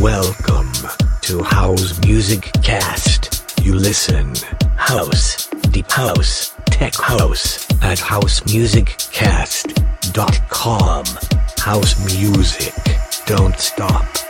Welcome to House Music Cast. You listen house, deep house, tech house at House music, don't stop.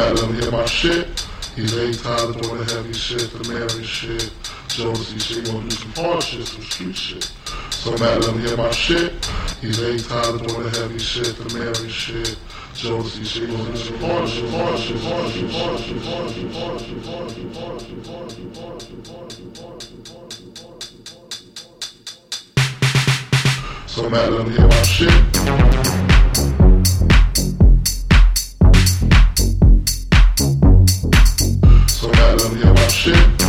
not let him hear my shit. He's ain't tired of doing the heavy shit, the Mary shit, Jonesy shit. Gonna do some hard shit, some street shit. So I don't let him my shit. He's ain't tired of doing the heavy shit, the Mary shit, Jonesy shit. Gonna do some hard shit, hard shit, hard shit, hard shit, hard shit, hard shit, hard shit, hard shit, hard shit, hard shit, hard shit, hard shit. So I'm not let him hit my shit. shit.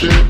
shit.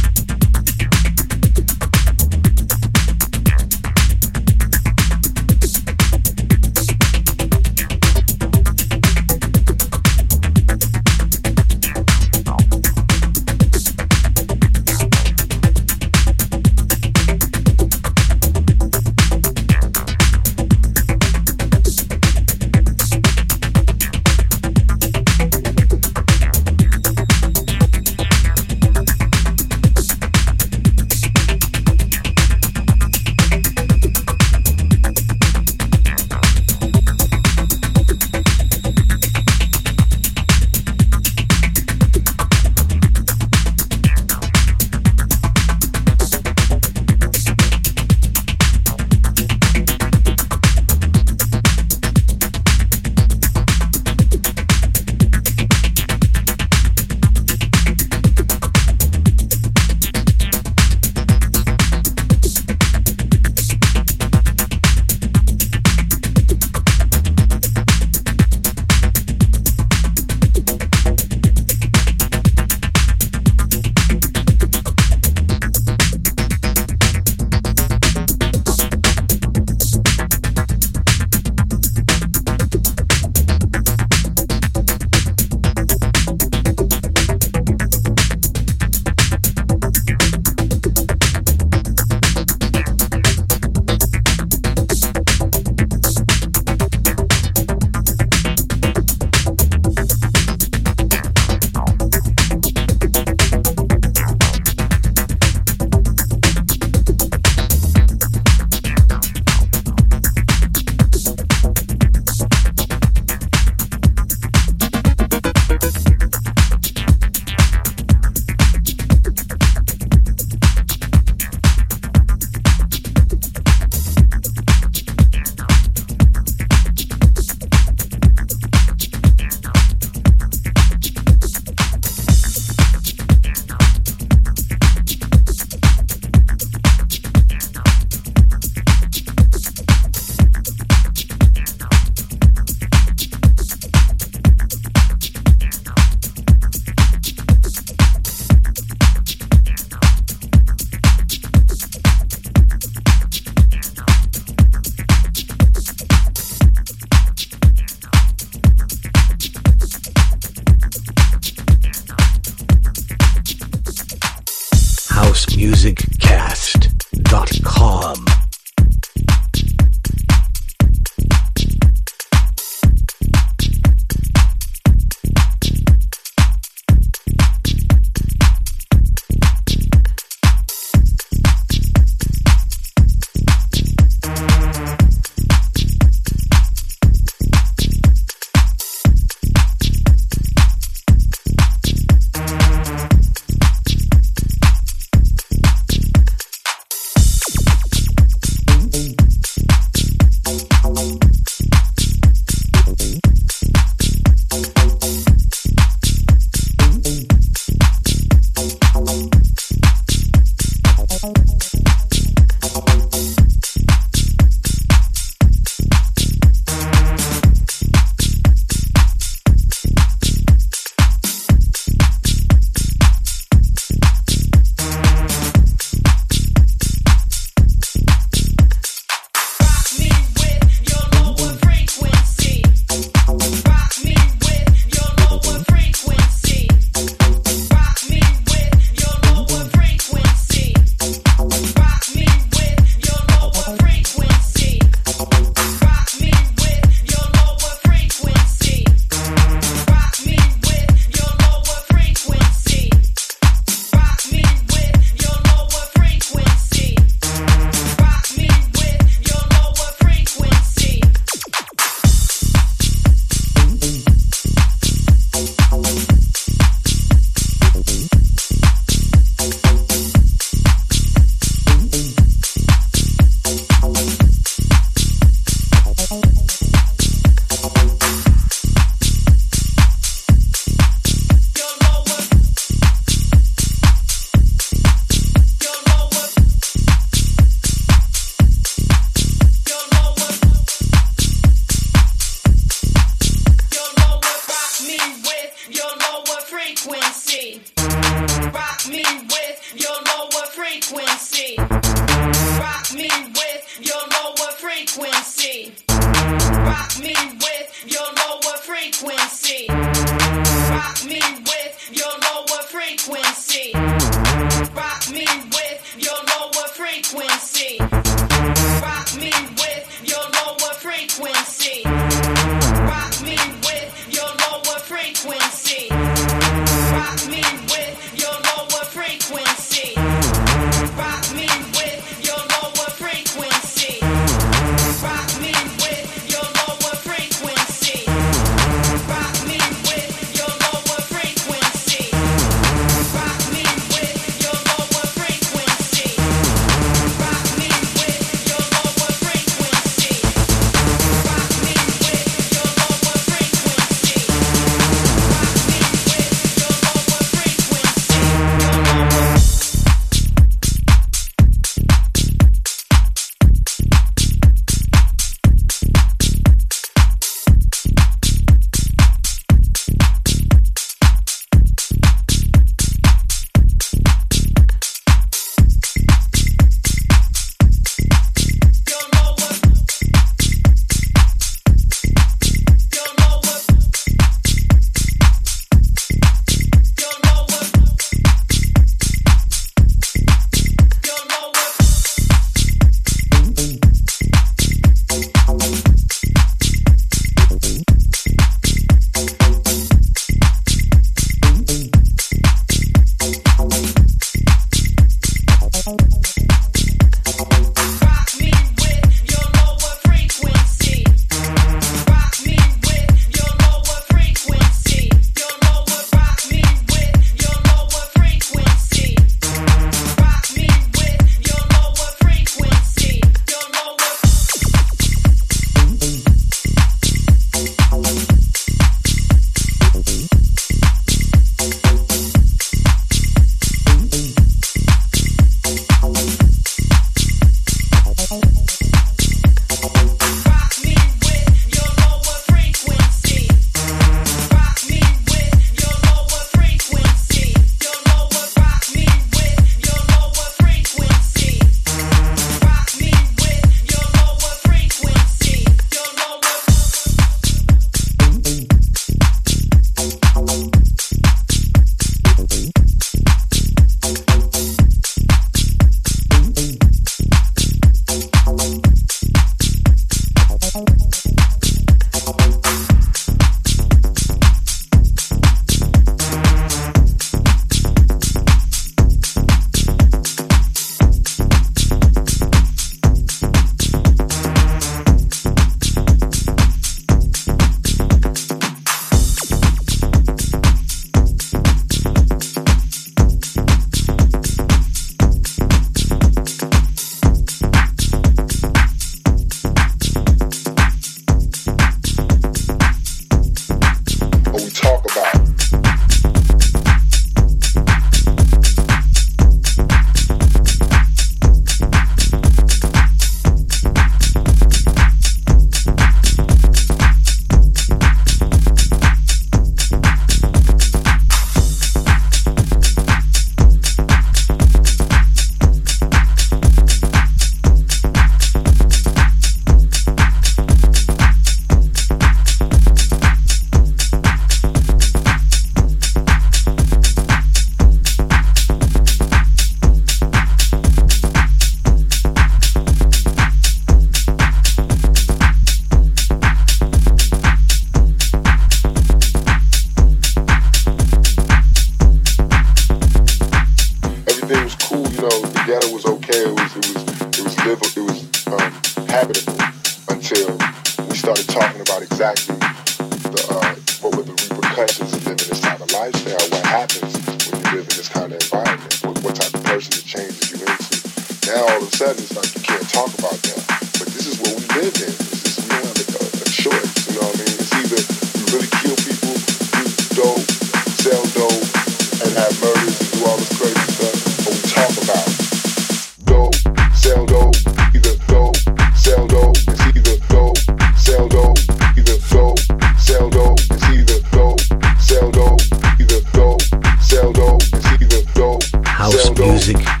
music.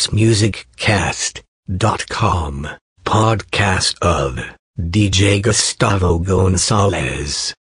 housemusiccast.com. Podcast of DJ Gustavo Gonzalez.